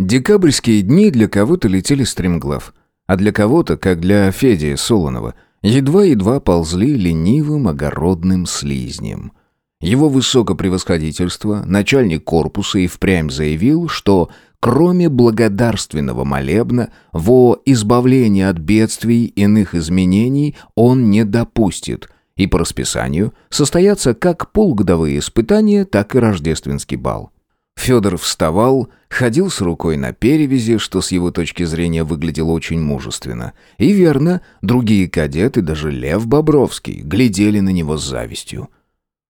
Декабрьские дни для кого-то летели стремглав, а для кого-то, как для Феди Солонова, едва-едва ползли ленивым огородным слизнем. Его высокопревосходительство, начальник корпуса и впрямь заявил, что кроме благодарственного молебна во избавление от бедствий иных изменений он не допустит, и по расписанию состоятся как полугодовые испытания, так и рождественский бал. Федор вставал, ходил с рукой на перевязи, что с его точки зрения выглядело очень мужественно. И верно, другие кадеты, даже Лев Бобровский, глядели на него с завистью.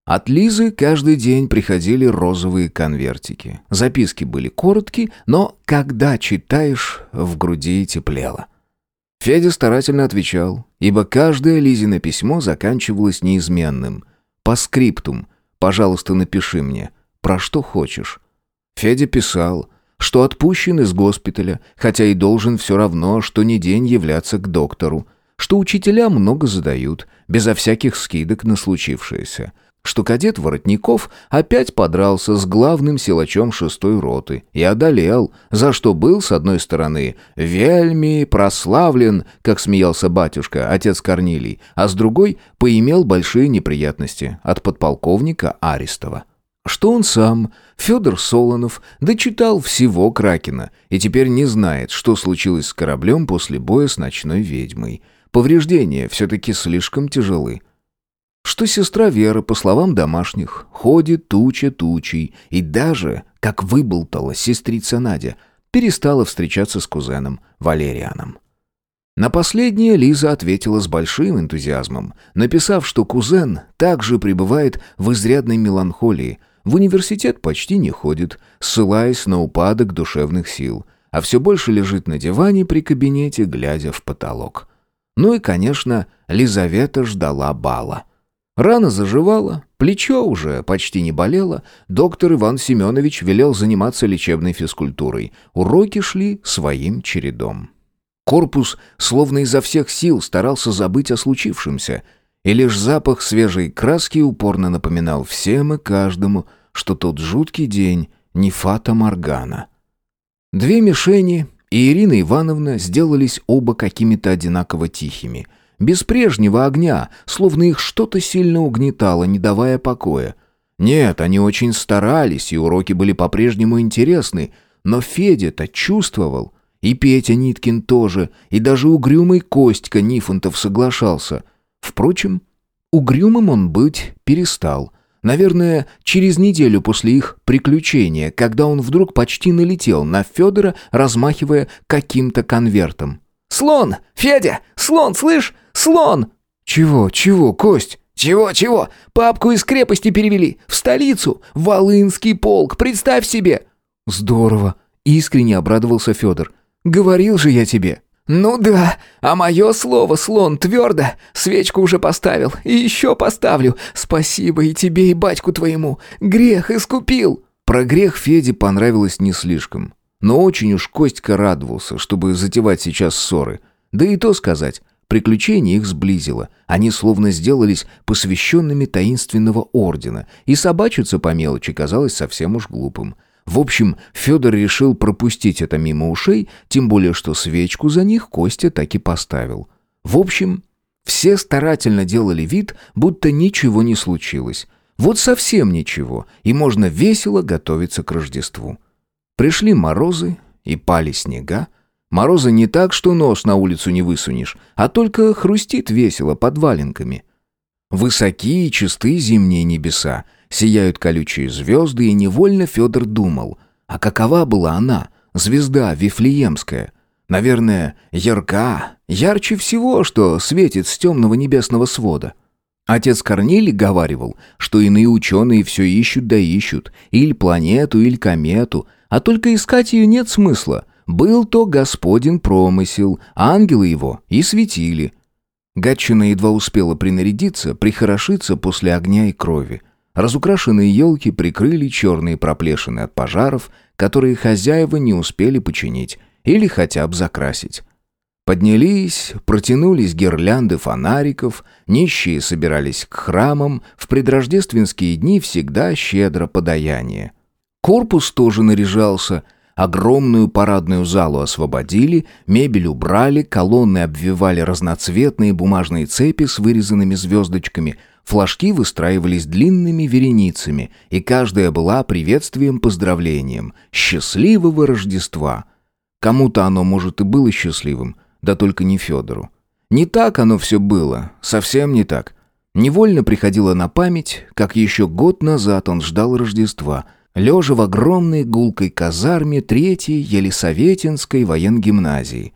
От Лизы каждый день приходили розовые конвертики. Записки были короткие, но когда читаешь, в груди теплело. Федя старательно отвечал, ибо каждое Лизино письмо заканчивалось неизменным. «По скриптум. Пожалуйста, напиши мне. Про что хочешь. Федя писал, что отпущен из госпиталя, хотя и должен все равно, что не день являться к доктору, что учителя много задают, безо всяких скидок на случившееся, что кадет Воротников опять подрался с главным силачом шестой роты и одолел, за что был, с одной стороны, вельми прославлен, как смеялся батюшка, отец Корнилий, а с другой поимел большие неприятности от подполковника Арестова что он сам, Федор Солонов, дочитал всего Кракена и теперь не знает, что случилось с кораблем после боя с ночной ведьмой. Повреждения все-таки слишком тяжелы. Что сестра Вера, по словам домашних, ходит туча тучей и даже, как выболтала сестрица Надя, перестала встречаться с кузеном Валерианом. На последнее Лиза ответила с большим энтузиазмом, написав, что кузен также пребывает в изрядной меланхолии – в университет почти не ходит, ссылаясь на упадок душевных сил, а все больше лежит на диване при кабинете, глядя в потолок. Ну и, конечно, Лизавета ждала бала. Рана заживала, плечо уже почти не болело, доктор Иван Семенович велел заниматься лечебной физкультурой. Уроки шли своим чередом. Корпус словно изо всех сил старался забыть о случившемся — и лишь запах свежей краски упорно напоминал всем и каждому, что тот жуткий день не фата Моргана. Две мишени и Ирина Ивановна сделались оба какими-то одинаково тихими, без прежнего огня, словно их что-то сильно угнетало, не давая покоя. Нет, они очень старались, и уроки были по-прежнему интересны, но Федя-то чувствовал, и Петя Ниткин тоже, и даже угрюмый Костька Нифонтов соглашался. Впрочем, угрюмым он быть перестал. Наверное, через неделю после их приключения, когда он вдруг почти налетел на Федора, размахивая каким-то конвертом. «Слон! Федя! Слон, слышь? Слон!» «Чего, чего, Кость?» «Чего, чего? Папку из крепости перевели. В столицу. Волынский полк. Представь себе!» «Здорово!» — искренне обрадовался Федор. «Говорил же я тебе!» «Ну да, а мое слово, слон, твердо. Свечку уже поставил, и еще поставлю. Спасибо и тебе, и батьку твоему. Грех искупил». Про грех Феде понравилось не слишком. Но очень уж Костька радовался, чтобы затевать сейчас ссоры. Да и то сказать, приключение их сблизило. Они словно сделались посвященными таинственного ордена, и собачиться по мелочи казалось совсем уж глупым. В общем, Федор решил пропустить это мимо ушей, тем более что свечку за них Костя так и поставил. В общем, все старательно делали вид, будто ничего не случилось. Вот совсем ничего, и можно весело готовиться к Рождеству. Пришли морозы и пали снега. Морозы не так, что нос на улицу не высунешь, а только хрустит весело под валенками. Высокие и чистые зимние небеса — сияют колючие звезды, и невольно Федор думал, а какова была она, звезда Вифлеемская? Наверное, ярка, ярче всего, что светит с темного небесного свода. Отец Корнилий говаривал, что иные ученые все ищут да ищут, или планету, или комету, а только искать ее нет смысла. Был то Господен промысел, ангелы его и светили. Гатчина едва успела принарядиться, прихорошиться после огня и крови. Разукрашенные елки прикрыли черные проплешины от пожаров, которые хозяева не успели починить или хотя бы закрасить. Поднялись, протянулись гирлянды фонариков, нищие собирались к храмам, в предрождественские дни всегда щедро подаяние. Корпус тоже наряжался, Огромную парадную залу освободили, мебель убрали, колонны обвивали разноцветные бумажные цепи с вырезанными звездочками, флажки выстраивались длинными вереницами, и каждая была приветствием-поздравлением. Счастливого Рождества! Кому-то оно, может, и было счастливым, да только не Федору. Не так оно все было, совсем не так. Невольно приходило на память, как еще год назад он ждал Рождества, лежа в огромной гулкой казарме Третьей Елисаветинской военгимназии.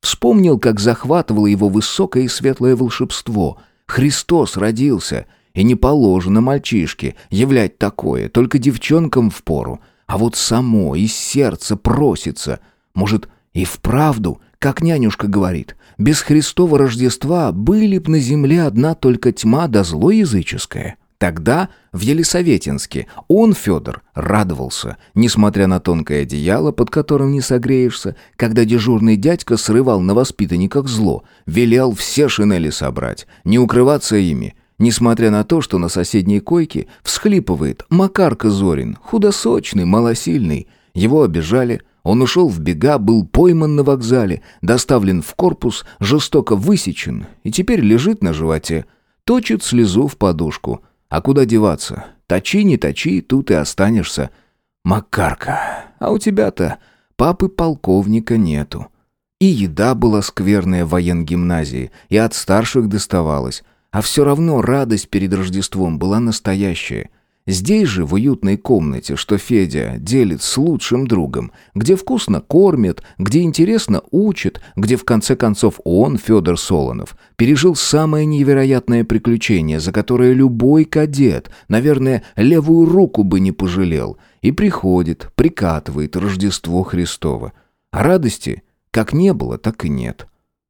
Вспомнил, как захватывало его высокое и светлое волшебство. Христос родился, и не положено мальчишке являть такое, только девчонкам впору. А вот само из сердца просится. Может, и вправду, как нянюшка говорит, без Христова Рождества были б на земле одна только тьма да зло языческое. Тогда в Елисаветинске он, Федор, радовался, несмотря на тонкое одеяло, под которым не согреешься, когда дежурный дядька срывал на воспитанниках зло, велел все шинели собрать, не укрываться ими, несмотря на то, что на соседней койке всхлипывает Макарка Зорин, худосочный, малосильный. Его обижали, он ушел в бега, был пойман на вокзале, доставлен в корпус, жестоко высечен и теперь лежит на животе, точит слезу в подушку. А куда деваться? Точи, не точи, тут и останешься. Макарка, а у тебя-то папы полковника нету. И еда была скверная в военгимназии, и от старших доставалась. А все равно радость перед Рождеством была настоящая. Здесь же, в уютной комнате, что Федя делит с лучшим другом, где вкусно кормят, где интересно учат, где в конце концов он, Федор Солонов, пережил самое невероятное приключение, за которое любой кадет, наверное, левую руку бы не пожалел, и приходит, прикатывает Рождество Христово. А радости как не было, так и нет.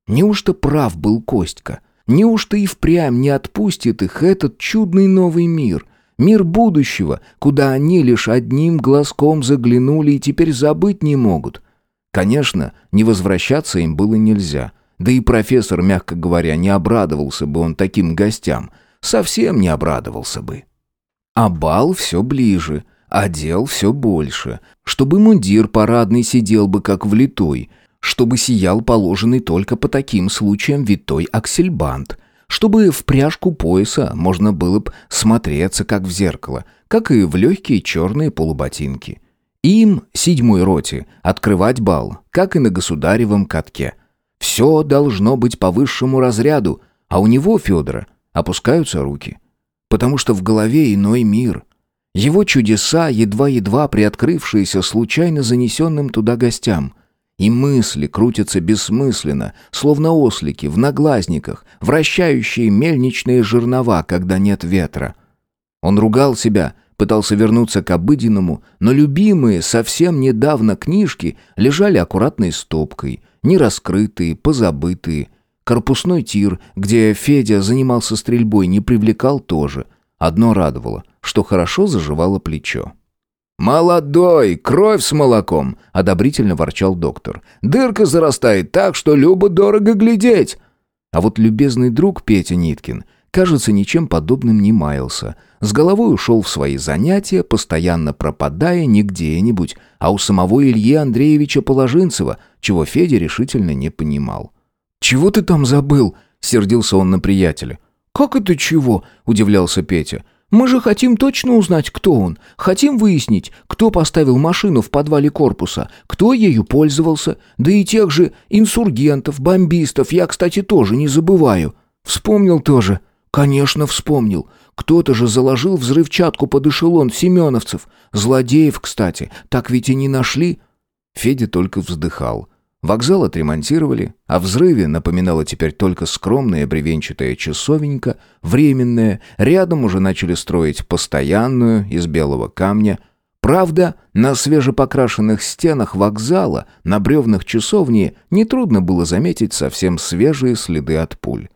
Неужто прав был Костька? Неужто и впрямь не отпустит их этот чудный новый мир — Мир будущего, куда они лишь одним глазком заглянули и теперь забыть не могут. Конечно, не возвращаться им было нельзя. Да и профессор, мягко говоря, не обрадовался бы он таким гостям. Совсем не обрадовался бы. А бал все ближе, а дел все больше. Чтобы мундир парадный сидел бы как влитой, чтобы сиял положенный только по таким случаям витой аксельбант — чтобы в пряжку пояса можно было бы смотреться, как в зеркало, как и в легкие черные полуботинки. Им, седьмой роте, открывать бал, как и на государевом катке. Все должно быть по высшему разряду, а у него, Федора, опускаются руки. Потому что в голове иной мир. Его чудеса, едва-едва приоткрывшиеся случайно занесенным туда гостям – и мысли крутятся бессмысленно, словно ослики в наглазниках, вращающие мельничные жернова, когда нет ветра. Он ругал себя, пытался вернуться к обыденному, но любимые совсем недавно книжки лежали аккуратной стопкой, нераскрытые, позабытые. Корпусной тир, где Федя занимался стрельбой, не привлекал тоже. Одно радовало, что хорошо заживало плечо. «Молодой, кровь с молоком!» — одобрительно ворчал доктор. «Дырка зарастает так, что любо-дорого глядеть!» А вот любезный друг Петя Ниткин, кажется, ничем подобным не маялся. С головой ушел в свои занятия, постоянно пропадая не где-нибудь, а у самого Ильи Андреевича Положинцева, чего Федя решительно не понимал. «Чего ты там забыл?» — сердился он на приятеля. «Как это чего?» — удивлялся Петя. Мы же хотим точно узнать, кто он. Хотим выяснить, кто поставил машину в подвале корпуса, кто ею пользовался. Да и тех же инсургентов, бомбистов я, кстати, тоже не забываю. Вспомнил тоже. Конечно, вспомнил. Кто-то же заложил взрывчатку под эшелон семеновцев. Злодеев, кстати, так ведь и не нашли. Федя только вздыхал. Вокзал отремонтировали, о взрыве напоминала теперь только скромная бревенчатая часовенька, временная, рядом уже начали строить постоянную из белого камня. Правда, на свежепокрашенных стенах вокзала, на бревнах часовни, нетрудно было заметить совсем свежие следы от пуль.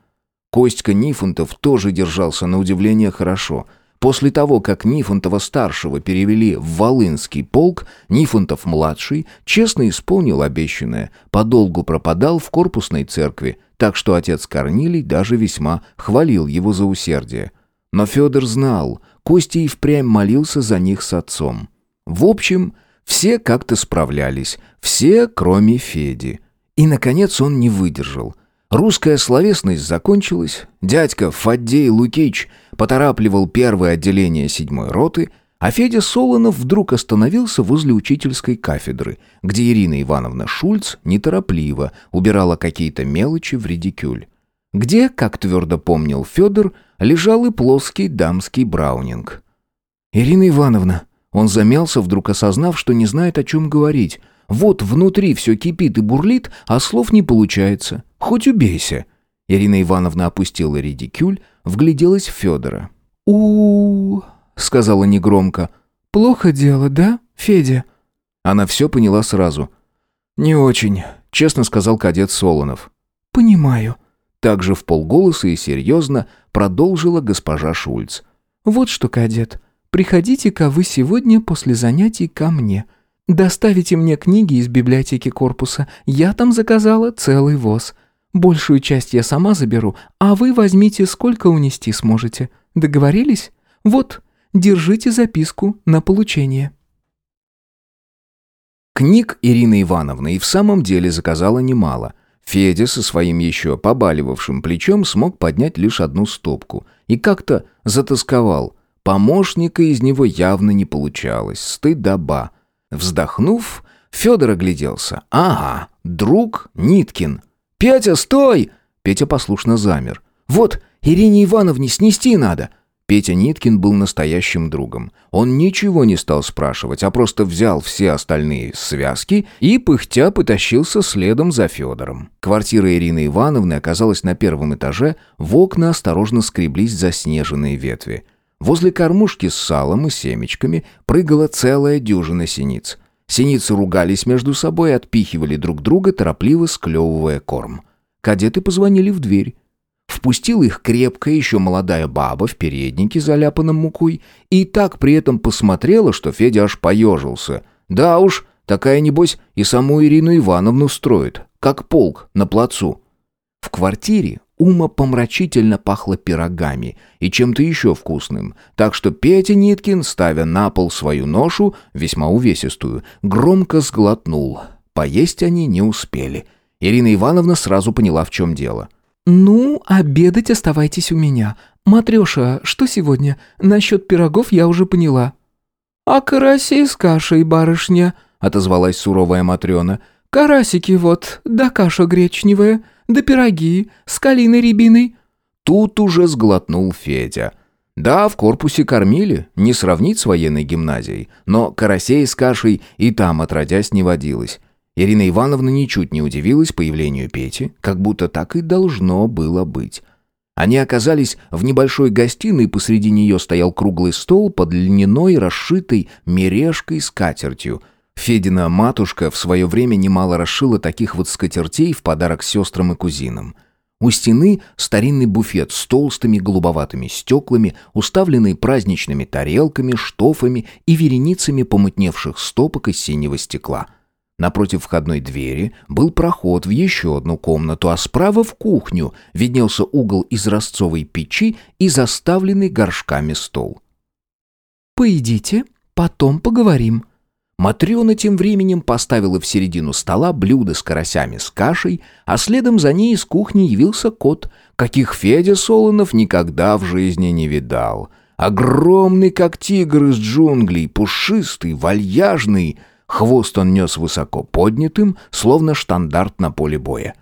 Костька Нифонтов тоже держался на удивление хорошо – После того, как Нифонтова-старшего перевели в Волынский полк, Нифонтов-младший честно исполнил обещанное, подолгу пропадал в корпусной церкви, так что отец Корнилий даже весьма хвалил его за усердие. Но Федор знал, Костя и впрямь молился за них с отцом. В общем, Все как-то справлялись, все, кроме Феди. И, наконец, он не выдержал. Русская словесность закончилась, дядька Фаддей Лукич поторапливал первое отделение седьмой роты, а Федя Солонов вдруг остановился возле учительской кафедры, где Ирина Ивановна Шульц неторопливо убирала какие-то мелочи в редикюль. Где, как твердо помнил Федор, лежал и плоский дамский браунинг. «Ирина Ивановна», он замялся, вдруг осознав, что не знает, о чем говорить. Вот внутри все кипит и бурлит, а слов не получается. Хоть убейся. Ирина Ивановна опустила редикюль, вгляделась в Федора. у, -у, сказала негромко. «Плохо дело, да, Федя?» Она все поняла сразу. «Не очень», — честно сказал кадет Солонов. «Понимаю», — также в полголоса и серьезно продолжила госпожа Шульц. «Вот что, кадет, приходите-ка вы сегодня после занятий ко мне. Доставите мне книги из библиотеки корпуса, я там заказала целый воз. Большую часть я сама заберу, а вы возьмите сколько унести сможете. Договорились? Вот, держите записку на получение». Книг Ирина Ивановна и в самом деле заказала немало. Федя со своим еще побаливавшим плечом смог поднять лишь одну стопку и как-то затасковал. Помощника из него явно не получалось, стыдоба. Вздохнув, Федор огляделся. «Ага, друг Ниткин». «Петя, стой!» Петя послушно замер. «Вот, Ирине Ивановне снести надо!» Петя Ниткин был настоящим другом. Он ничего не стал спрашивать, а просто взял все остальные связки и, пыхтя, потащился следом за Федором. Квартира Ирины Ивановны оказалась на первом этаже, в окна осторожно скреблись заснеженные ветви. Возле кормушки с салом и семечками прыгала целая дюжина синиц. Синицы ругались между собой, отпихивали друг друга, торопливо склевывая корм. Кадеты позвонили в дверь. Впустила их крепкая, еще молодая баба в переднике, заляпанном мукой, и так при этом посмотрела, что Федя аж поежился. Да уж, такая, небось, и саму Ирину Ивановну строит, как полк на плацу. В квартире ума помрачительно пахло пирогами и чем-то еще вкусным, так что Петя Ниткин, ставя на пол свою ношу, весьма увесистую, громко сглотнул. Поесть они не успели. Ирина Ивановна сразу поняла, в чем дело. «Ну, обедать оставайтесь у меня. Матреша, что сегодня? Насчет пирогов я уже поняла». «А караси с кашей, барышня», — отозвалась суровая Матрена. «Карасики вот, да каша гречневая, да пироги с калиной рябиной». Тут уже сглотнул Федя. Да, в корпусе кормили, не сравнить с военной гимназией, но карасей с кашей и там отродясь не водилось. Ирина Ивановна ничуть не удивилась появлению Пети, как будто так и должно было быть. Они оказались в небольшой гостиной, посреди нее стоял круглый стол под льняной, расшитой мережкой скатертью. Федина матушка в свое время немало расшила таких вот скатертей в подарок сестрам и кузинам. У стены старинный буфет с толстыми голубоватыми стеклами, уставленный праздничными тарелками, штофами и вереницами помутневших стопок из синего стекла – Напротив входной двери был проход в еще одну комнату, а справа в кухню виднелся угол из ростцовой печи и заставленный горшками стол. «Поедите, потом поговорим». Матрена тем временем поставила в середину стола блюдо с карасями с кашей, а следом за ней из кухни явился кот, каких Федя Солонов никогда в жизни не видал. Огромный, как тигр из джунглей, пушистый, вальяжный — Хвост он нес высоко поднятым, словно штандарт на поле боя.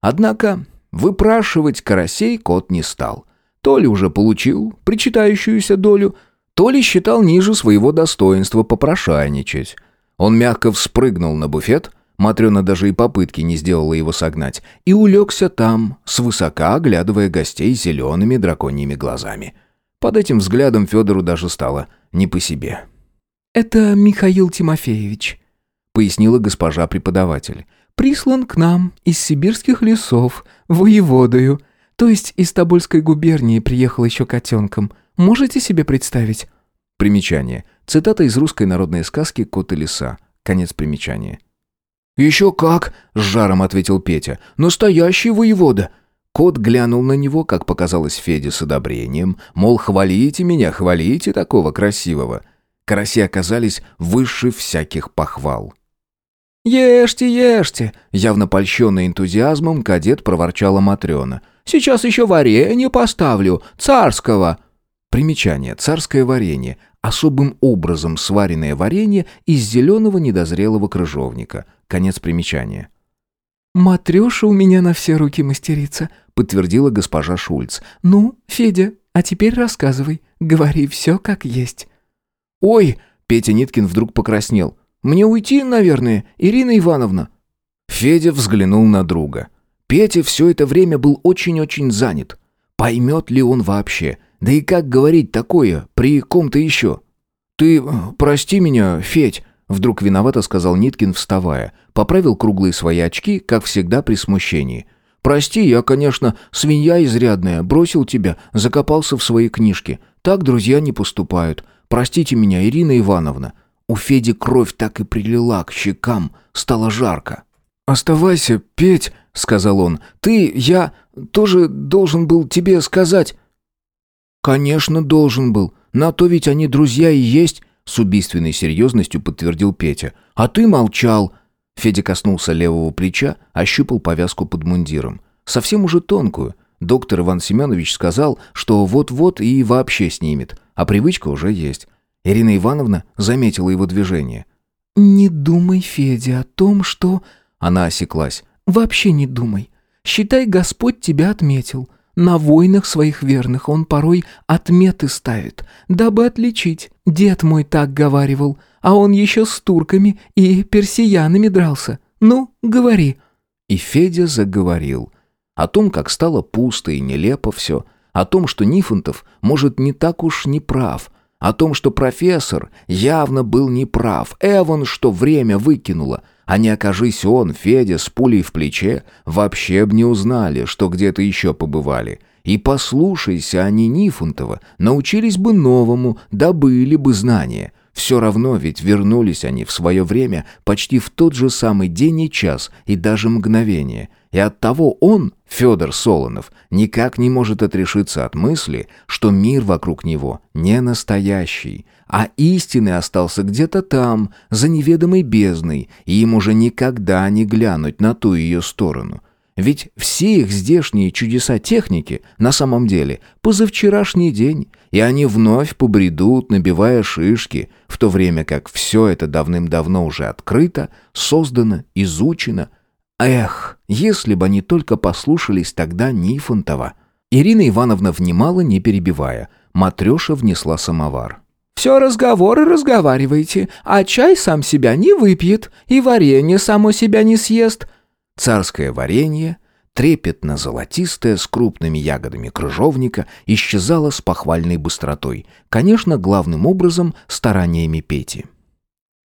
Однако выпрашивать карасей кот не стал. То ли уже получил причитающуюся долю, то ли считал ниже своего достоинства попрошайничать. Он мягко вспрыгнул на буфет, Матрена даже и попытки не сделала его согнать, и улегся там, свысока оглядывая гостей зелеными драконьими глазами. Под этим взглядом Федору даже стало не по себе. «Это Михаил Тимофеевич», — пояснила госпожа преподаватель. «Прислан к нам из сибирских лесов, воеводою. То есть из Тобольской губернии приехал еще котенком. Можете себе представить?» Примечание. Цитата из русской народной сказки «Кот и лиса». Конец примечания. «Еще как!» — с жаром ответил Петя. «Настоящий воевода!» Кот глянул на него, как показалось Феде с одобрением, мол, хвалите меня, хвалите такого красивого. Караси оказались выше всяких похвал. «Ешьте, ешьте!» Явно польщенный энтузиазмом, кадет проворчала Матрена. «Сейчас еще варенье поставлю, царского!» Примечание. Царское варенье. Особым образом сваренное варенье из зеленого недозрелого крыжовника. Конец примечания. «Матреша у меня на все руки мастерица», — подтвердила госпожа Шульц. «Ну, Федя, а теперь рассказывай. Говори все как есть». «Ой!» — Петя Ниткин вдруг покраснел. «Мне уйти, наверное, Ирина Ивановна». Федя взглянул на друга. Петя все это время был очень-очень занят. Поймет ли он вообще? Да и как говорить такое при ком-то еще? «Ты прости меня, Федь», — вдруг виновато сказал Ниткин, вставая. Поправил круглые свои очки, как всегда при смущении. «Прости, я, конечно, свинья изрядная, бросил тебя, закопался в свои книжки. Так друзья не поступают. Простите меня, Ирина Ивановна». У Феди кровь так и прилила к щекам, стало жарко. «Оставайся, Петь», — сказал он. «Ты, я тоже должен был тебе сказать». «Конечно, должен был. На то ведь они друзья и есть», — с убийственной серьезностью подтвердил Петя. «А ты молчал». Федя коснулся левого плеча, ощупал повязку под мундиром. Совсем уже тонкую. Доктор Иван Семенович сказал, что вот-вот и вообще снимет, а привычка уже есть. Ирина Ивановна заметила его движение. «Не думай, Федя, о том, что...» Она осеклась. «Вообще не думай. Считай, Господь тебя отметил. На войнах своих верных он порой отметы ставит, дабы отличить. Дед мой так говаривал, а он еще с турками и персиянами дрался. Ну, говори». И Федя заговорил. О том, как стало пусто и нелепо все. О том, что Нифонтов, может, не так уж не прав. О том, что профессор явно был неправ. Эван, что время выкинуло. А не окажись он, Федя, с пулей в плече, вообще б не узнали, что где-то еще побывали. И послушайся они Нифонтова, научились бы новому, добыли бы знания. Все равно ведь вернулись они в свое время почти в тот же самый день и час, и даже мгновение. И оттого он, Федор Солонов, никак не может отрешиться от мысли, что мир вокруг него не настоящий, а истинный остался где-то там, за неведомой бездной, и им уже никогда не глянуть на ту ее сторону. Ведь все их здешние чудеса техники на самом деле позавчерашний день, и они вновь побредут, набивая шишки, в то время как все это давным-давно уже открыто, создано, изучено. Эх, если бы они только послушались тогда Нифонтова. Ирина Ивановна внимала, не перебивая. Матреша внесла самовар. Все разговоры разговаривайте, а чай сам себя не выпьет, и варенье само себя не съест». Царское варенье, трепетно-золотистое, с крупными ягодами крыжовника, исчезало с похвальной быстротой. Конечно, главным образом стараниями Пети.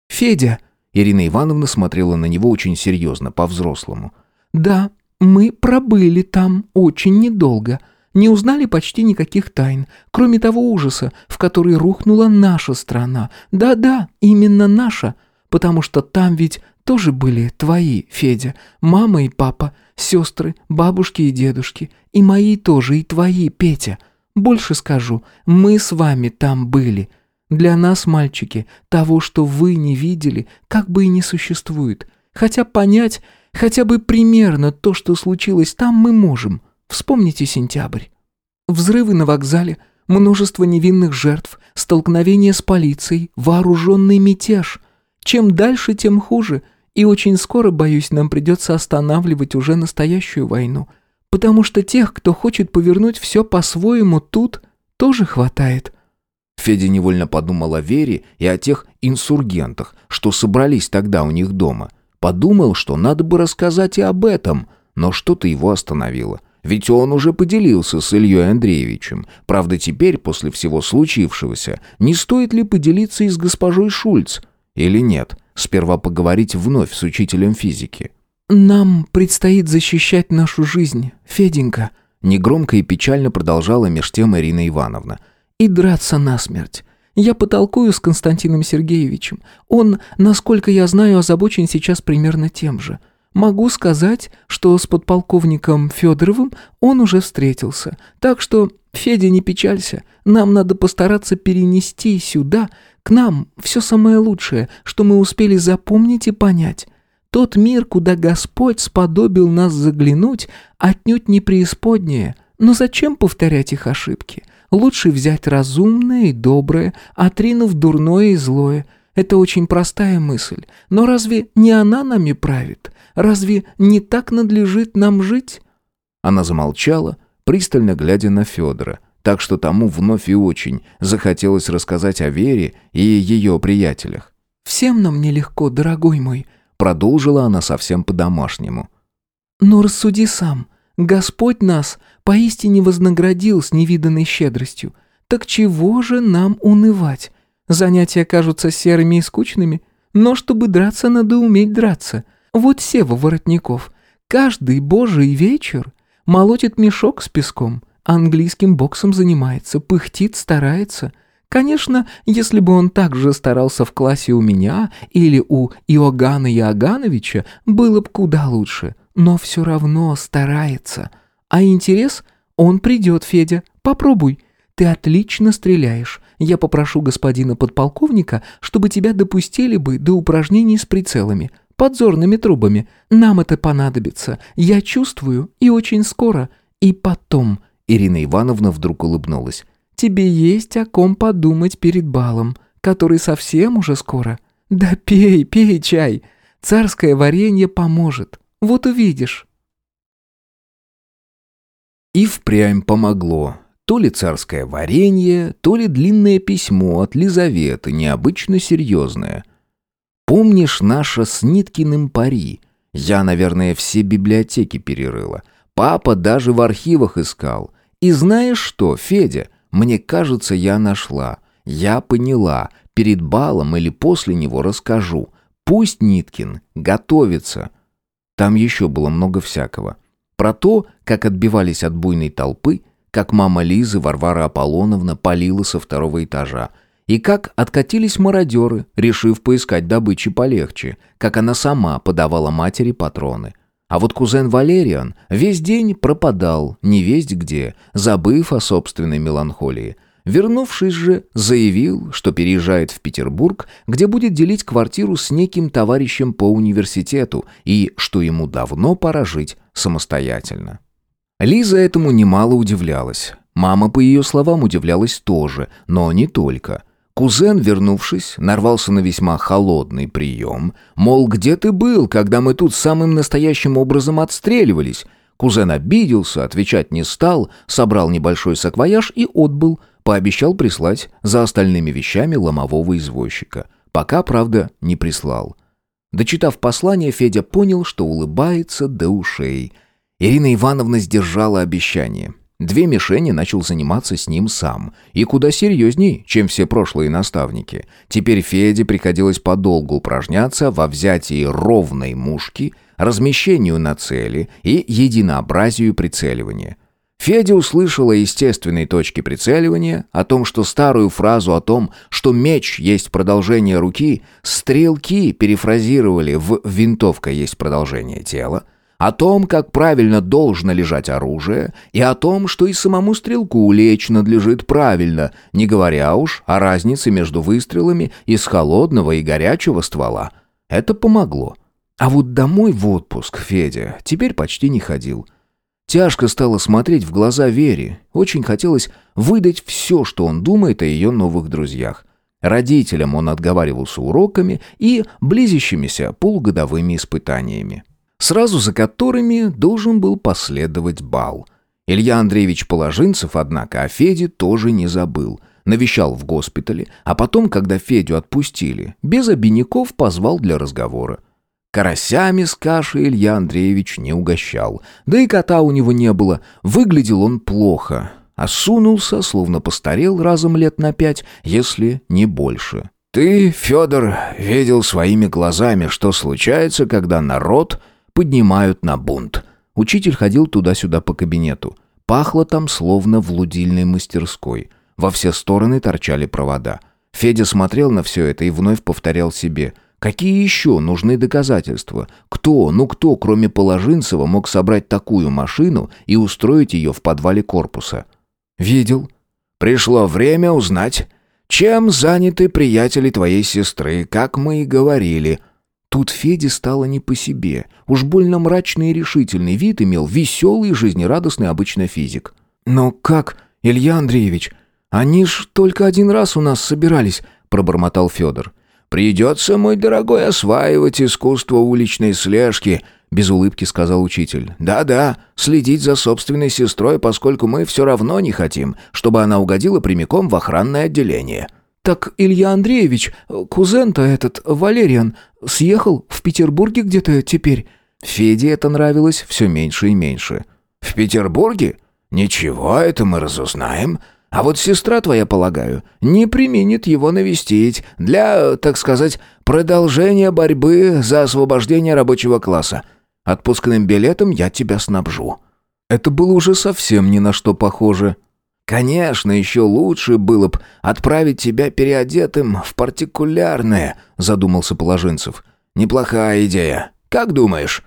«Федя!» — Ирина Ивановна смотрела на него очень серьезно, по-взрослому. «Да, мы пробыли там очень недолго» не узнали почти никаких тайн, кроме того ужаса, в который рухнула наша страна. Да-да, именно наша, потому что там ведь тоже были твои, Федя, мама и папа, сестры, бабушки и дедушки, и мои тоже, и твои, Петя. Больше скажу, мы с вами там были. Для нас, мальчики, того, что вы не видели, как бы и не существует. Хотя понять, хотя бы примерно то, что случилось там, мы можем. Вспомните сентябрь. Взрывы на вокзале, множество невинных жертв, столкновение с полицией, вооруженный мятеж. Чем дальше, тем хуже. И очень скоро, боюсь, нам придется останавливать уже настоящую войну. Потому что тех, кто хочет повернуть все по-своему тут, тоже хватает. Федя невольно подумал о Вере и о тех инсургентах, что собрались тогда у них дома. Подумал, что надо бы рассказать и об этом, но что-то его остановило. Ведь он уже поделился с Ильей Андреевичем. Правда, теперь, после всего случившегося, не стоит ли поделиться и с госпожой Шульц? Или нет? Сперва поговорить вновь с учителем физики. «Нам предстоит защищать нашу жизнь, Феденька», негромко и печально продолжала меж тем Ирина Ивановна. «И драться насмерть. Я потолкую с Константином Сергеевичем. Он, насколько я знаю, озабочен сейчас примерно тем же. Могу сказать, что с подполковником Федоровым он уже встретился. Так что Федя, не печалься. Нам надо постараться перенести сюда, к нам, все самое лучшее, что мы успели запомнить и понять. Тот мир, куда Господь сподобил нас заглянуть, отнюдь не преисподнее. Но зачем повторять их ошибки? Лучше взять разумное и доброе, отринув дурное и злое. Это очень простая мысль. Но разве не она нами правит? Разве не так надлежит нам жить?» Она замолчала, пристально глядя на Федора, так что тому вновь и очень захотелось рассказать о Вере и ее приятелях. «Всем нам нелегко, дорогой мой», — продолжила она совсем по-домашнему. «Но рассуди сам. Господь нас поистине вознаградил с невиданной щедростью. Так чего же нам унывать? Занятия кажутся серыми и скучными, но чтобы драться, надо уметь драться. Вот Сева Воротников. Каждый божий вечер молотит мешок с песком, английским боксом занимается, пыхтит, старается. Конечно, если бы он так же старался в классе у меня или у Иоганна Иоганновича, было бы куда лучше. Но все равно старается. А интерес? Он придет, Федя. Попробуй. Ты отлично стреляешь. Я попрошу господина подполковника, чтобы тебя допустили бы до упражнений с прицелами, подзорными трубами. Нам это понадобится. Я чувствую, и очень скоро. И потом...» Ирина Ивановна вдруг улыбнулась. «Тебе есть о ком подумать перед балом, который совсем уже скоро. Да пей, пей чай. Царское варенье поможет. Вот увидишь». И впрямь помогло. То ли царское варенье, то ли длинное письмо от Лизаветы, необычно серьезное. «Помнишь наше с Ниткиным пари? Я, наверное, все библиотеки перерыла. Папа даже в архивах искал. И знаешь что, Федя, мне кажется, я нашла. Я поняла. Перед балом или после него расскажу. Пусть Ниткин готовится». Там еще было много всякого. Про то, как отбивались от буйной толпы – как мама Лизы, Варвара Аполлоновна, палила со второго этажа, и как откатились мародеры, решив поискать добычи полегче, как она сама подавала матери патроны. А вот кузен Валериан весь день пропадал, не весть где, забыв о собственной меланхолии. Вернувшись же, заявил, что переезжает в Петербург, где будет делить квартиру с неким товарищем по университету и что ему давно пора жить самостоятельно. Лиза этому немало удивлялась. Мама, по ее словам, удивлялась тоже, но не только. Кузен, вернувшись, нарвался на весьма холодный прием. Мол, где ты был, когда мы тут самым настоящим образом отстреливались? Кузен обиделся, отвечать не стал, собрал небольшой саквояж и отбыл, пообещал прислать за остальными вещами ломового извозчика. Пока, правда, не прислал. Дочитав послание, Федя понял, что улыбается до ушей – Ирина Ивановна сдержала обещание. Две мишени начал заниматься с ним сам. И куда серьезней, чем все прошлые наставники. Теперь Феде приходилось подолгу упражняться во взятии ровной мушки, размещению на цели и единообразию прицеливания. Федя услышала естественной точки прицеливания, о том, что старую фразу о том, что меч есть продолжение руки, стрелки перефразировали в «винтовка есть продолжение тела», о том, как правильно должно лежать оружие, и о том, что и самому стрелку лечь надлежит правильно, не говоря уж о разнице между выстрелами из холодного и горячего ствола. Это помогло. А вот домой в отпуск Федя теперь почти не ходил. Тяжко стало смотреть в глаза Вере. Очень хотелось выдать все, что он думает о ее новых друзьях. Родителям он отговаривался уроками и близящимися полугодовыми испытаниями сразу за которыми должен был последовать бал. Илья Андреевич Положинцев, однако, о Феде тоже не забыл. Навещал в госпитале, а потом, когда Федю отпустили, без обиняков позвал для разговора. Карасями с кашей Илья Андреевич не угощал. Да и кота у него не было. Выглядел он плохо. Осунулся, словно постарел разом лет на пять, если не больше. «Ты, Федор, видел своими глазами, что случается, когда народ поднимают на бунт. Учитель ходил туда-сюда по кабинету. Пахло там словно в лудильной мастерской. Во все стороны торчали провода. Федя смотрел на все это и вновь повторял себе. Какие еще нужны доказательства? Кто, ну кто, кроме Положинцева, мог собрать такую машину и устроить ее в подвале корпуса? «Видел. Пришло время узнать, чем заняты приятели твоей сестры, как мы и говорили». Тут Феде стало не по себе. Уж больно мрачный и решительный вид имел веселый и жизнерадостный обычно физик. «Но как, Илья Андреевич? Они ж только один раз у нас собирались», — пробормотал Федор. «Придется, мой дорогой, осваивать искусство уличной слежки», — без улыбки сказал учитель. «Да-да, следить за собственной сестрой, поскольку мы все равно не хотим, чтобы она угодила прямиком в охранное отделение». «Так Илья Андреевич, кузен-то этот, Валериан, съехал в Петербурге где-то теперь?» Феде это нравилось все меньше и меньше. «В Петербурге? Ничего, это мы разузнаем. А вот сестра твоя, полагаю, не применит его навестить для, так сказать, продолжения борьбы за освобождение рабочего класса. Отпускным билетом я тебя снабжу». Это было уже совсем ни на что похоже. «Конечно, еще лучше было б отправить тебя переодетым в партикулярное», — задумался Положинцев. «Неплохая идея. Как думаешь?»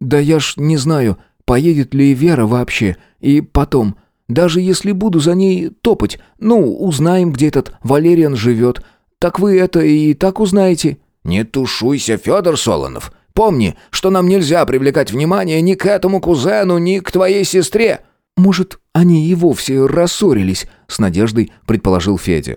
«Да я ж не знаю, поедет ли Вера вообще. И потом, даже если буду за ней топать, ну, узнаем, где этот Валериан живет. Так вы это и так узнаете». «Не тушуйся, Федор Солонов. Помни, что нам нельзя привлекать внимание ни к этому кузену, ни к твоей сестре». «Может, они и вовсе рассорились», — с надеждой предположил Федя.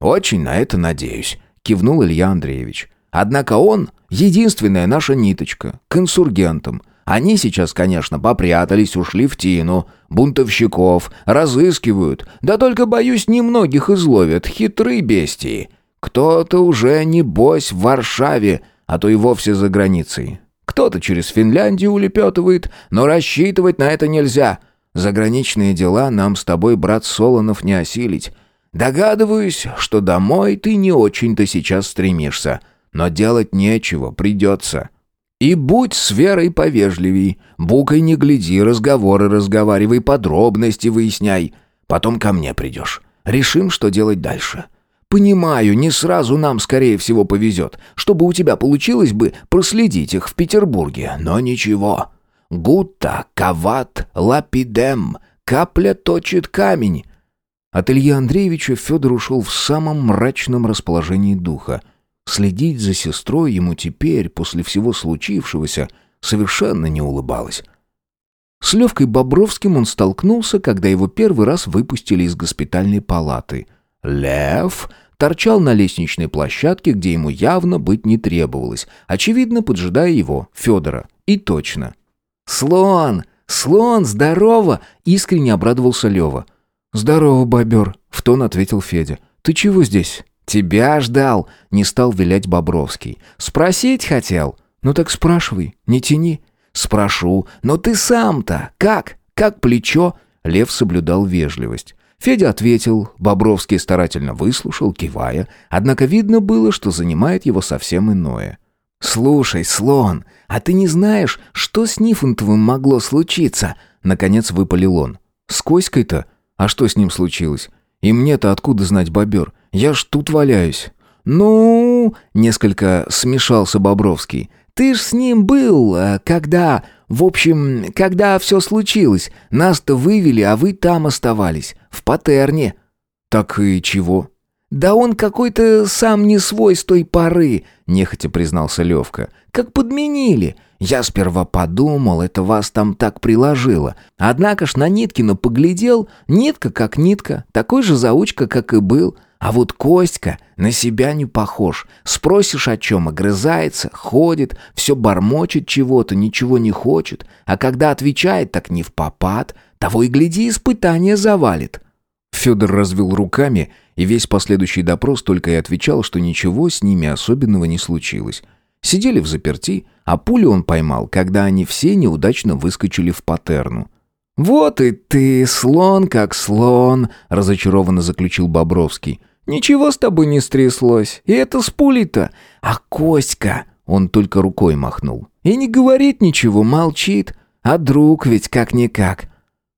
«Очень на это надеюсь», — кивнул Илья Андреевич. «Однако он — единственная наша ниточка к инсургентам. Они сейчас, конечно, попрятались, ушли в тину. Бунтовщиков разыскивают. Да только, боюсь, немногих изловят. Хитрые бестии. Кто-то уже, небось, в Варшаве, а то и вовсе за границей. Кто-то через Финляндию улепетывает, но рассчитывать на это нельзя. Заграничные дела нам с тобой, брат Солонов, не осилить. Догадываюсь, что домой ты не очень-то сейчас стремишься, но делать нечего, придется. И будь с Верой повежливей, букой не гляди, разговоры разговаривай, подробности выясняй. Потом ко мне придешь. Решим, что делать дальше. Понимаю, не сразу нам, скорее всего, повезет, чтобы у тебя получилось бы проследить их в Петербурге, но ничего. Гутта, кават, лапидем, капля точит камень». От Ильи Андреевича Федор ушел в самом мрачном расположении духа. Следить за сестрой ему теперь, после всего случившегося, совершенно не улыбалось. С Левкой Бобровским он столкнулся, когда его первый раз выпустили из госпитальной палаты. Лев торчал на лестничной площадке, где ему явно быть не требовалось, очевидно, поджидая его, Федора. И точно. «Слон! Слон, здорово!» — искренне обрадовался Лева. «Здорово, бобер!» — в тон ответил Федя. «Ты чего здесь?» «Тебя ждал!» — не стал вилять Бобровский. «Спросить хотел?» «Ну так спрашивай, не тяни». «Спрошу, но ты сам-то как? Как плечо?» Лев соблюдал вежливость. Федя ответил, Бобровский старательно выслушал, кивая, однако видно было, что занимает его совсем иное. «Слушай, слон, а ты не знаешь, что с Нифонтовым могло случиться?» Наконец выпалил он. «С Коськой-то? А что с ним случилось? И мне-то откуда знать, бобер? Я ж тут валяюсь». «Ну...» — несколько смешался Бобровский. «Ты ж с ним был, э, когда... В общем, когда все случилось. Нас-то вывели, а вы там оставались. В Патерне». «Так и чего?» «Да он какой-то сам не свой с той поры», — нехотя признался Левка. «Как подменили. Я сперва подумал, это вас там так приложило. Однако ж на Ниткина поглядел, нитка как нитка, такой же заучка, как и был. А вот Костька на себя не похож. Спросишь о чем, огрызается, ходит, все бормочет чего-то, ничего не хочет. А когда отвечает, так не в попад. Того и гляди, испытание завалит». Федор развел руками и весь последующий допрос только и отвечал, что ничего с ними особенного не случилось. Сидели в заперти, а пулю он поймал, когда они все неудачно выскочили в патерну. «Вот и ты, слон как слон», — разочарованно заключил Бобровский. «Ничего с тобой не стряслось, и это с пулей-то. А Коська...» — он только рукой махнул. «И не говорит ничего, молчит. А друг ведь как-никак».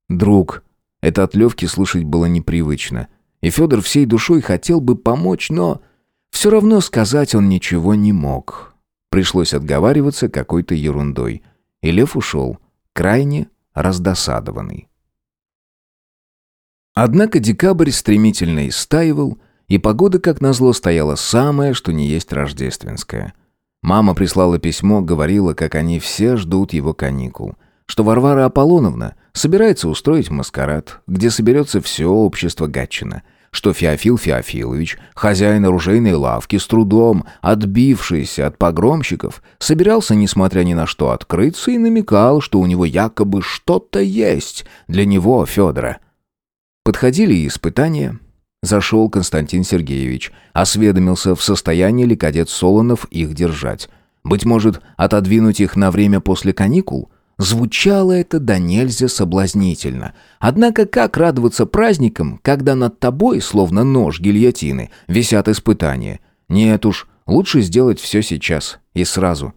«Друг». Это от Левки слышать было непривычно. И Федор всей душой хотел бы помочь, но все равно сказать он ничего не мог. Пришлось отговариваться какой-то ерундой. И Лев ушел, крайне раздосадованный. Однако декабрь стремительно истаивал, и погода, как назло, стояла самая, что не есть рождественская. Мама прислала письмо, говорила, как они все ждут его каникул, что Варвара Аполлоновна собирается устроить маскарад, где соберется все общество Гатчина – что Феофил Феофилович, хозяин оружейной лавки, с трудом отбившийся от погромщиков, собирался, несмотря ни на что, открыться и намекал, что у него якобы что-то есть для него, Федора. Подходили испытания. Зашел Константин Сергеевич, осведомился, в состоянии ли кадет Солонов их держать. Быть может, отодвинуть их на время после каникул – Звучало это до нельзя соблазнительно. Однако как радоваться праздникам, когда над тобой, словно нож гильотины, висят испытания? Нет уж, лучше сделать все сейчас и сразу.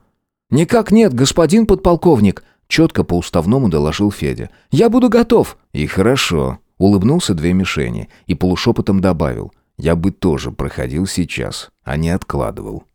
«Никак нет, господин подполковник», — четко по-уставному доложил Федя. «Я буду готов». «И хорошо», — улыбнулся две мишени и полушепотом добавил. «Я бы тоже проходил сейчас, а не откладывал».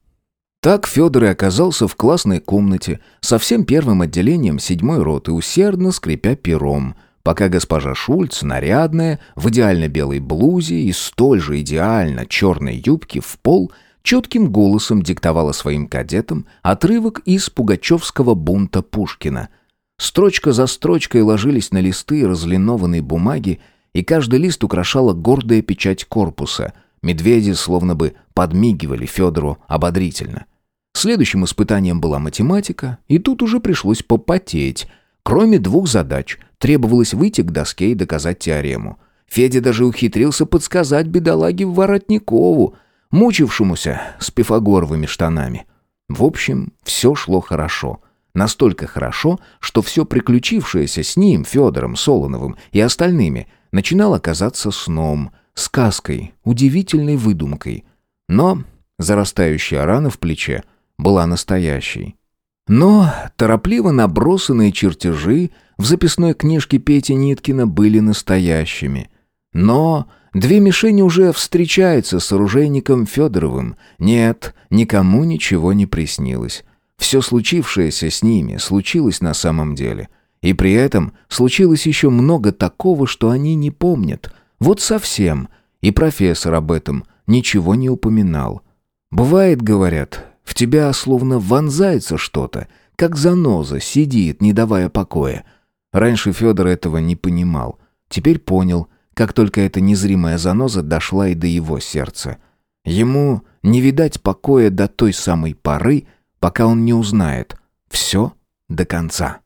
Так Федор и оказался в классной комнате со всем первым отделением седьмой роты, усердно скрипя пером, пока госпожа Шульц, нарядная, в идеально белой блузе и столь же идеально черной юбке в пол, четким голосом диктовала своим кадетам отрывок из пугачевского бунта Пушкина. Строчка за строчкой ложились на листы разлинованной бумаги, и каждый лист украшала гордая печать корпуса. Медведи словно бы подмигивали Федору ободрительно. Следующим испытанием была математика, и тут уже пришлось попотеть. Кроме двух задач, требовалось выйти к доске и доказать теорему. Федя даже ухитрился подсказать бедолаге Воротникову, мучившемуся с пифагоровыми штанами. В общем, все шло хорошо. Настолько хорошо, что все приключившееся с ним, Федором Солоновым и остальными, начинало казаться сном, сказкой, удивительной выдумкой. Но зарастающая рана в плече — была настоящей. Но торопливо набросанные чертежи в записной книжке Пети Ниткина были настоящими. Но две мишени уже встречаются с оружейником Федоровым. Нет, никому ничего не приснилось. Все случившееся с ними случилось на самом деле. И при этом случилось еще много такого, что они не помнят. Вот совсем. И профессор об этом ничего не упоминал. Бывает, говорят, в тебя словно вонзается что-то, как заноза сидит, не давая покоя. Раньше Федор этого не понимал. Теперь понял, как только эта незримая заноза дошла и до его сердца. Ему не видать покоя до той самой поры, пока он не узнает все до конца.